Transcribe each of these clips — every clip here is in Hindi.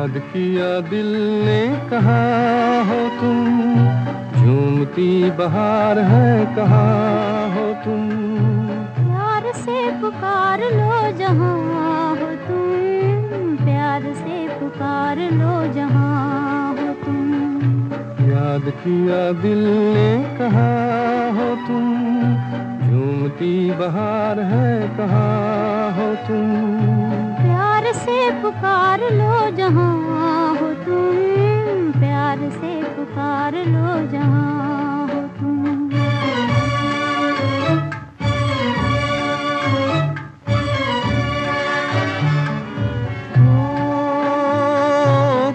याद किया दिल ने कहा हो तुम? झूमती बहार है कहा हो तुम? प्यार से पुकार लो जहाँ हो तुम। प्यार से पुकार लो जहाँ हो तुम। याद किया दिल ने कहा हो तुम? झूमती बहार है कहा हो तुम? पुकार लो जहाँ हो तुम।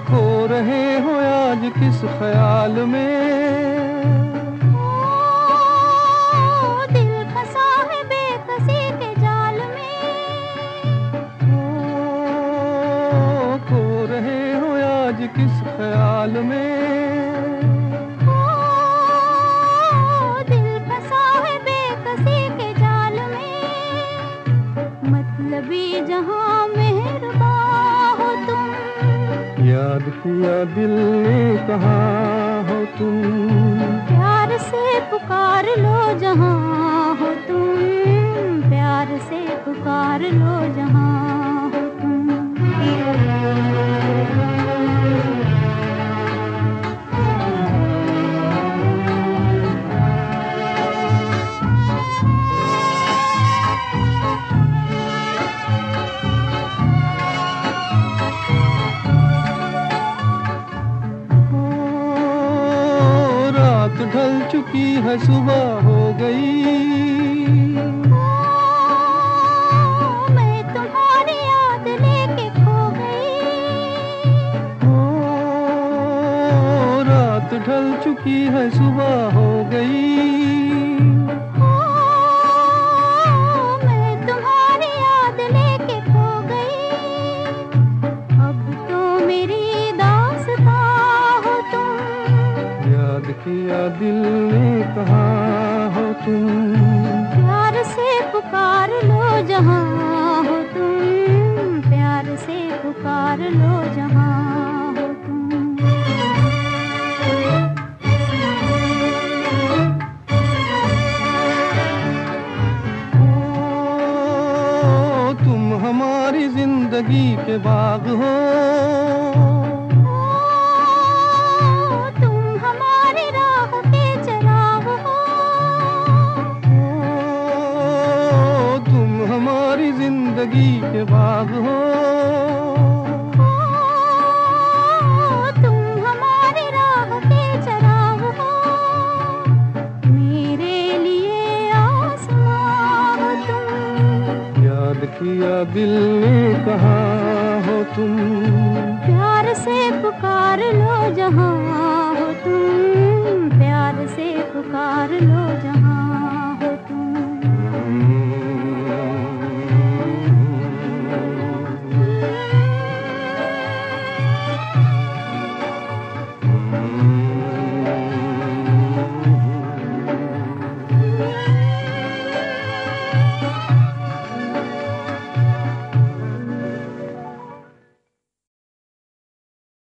खो रहे हो आज किस ख्याल में? किस ख्याल में? याद दिल ने कहा हो तुम। प्यार से पुकार लो जहाँ चुकी है सुबह हो गई। मैं तुम्हारी याद लेके रात ढल चुकी है सुबह हो गई। किया दिल ने कहा हो तुम? प्यार से पुकार लो जहाँ हो तुम। प्यार से पुकार लो जहाँ तुम। ओ, तुम हमारी ज़िंदगी के बाग हो। किया दिल कहा हो तुम। प्यार से पुकार लो जहाँ हो तुम। प्यार से पुकार लो जहाँ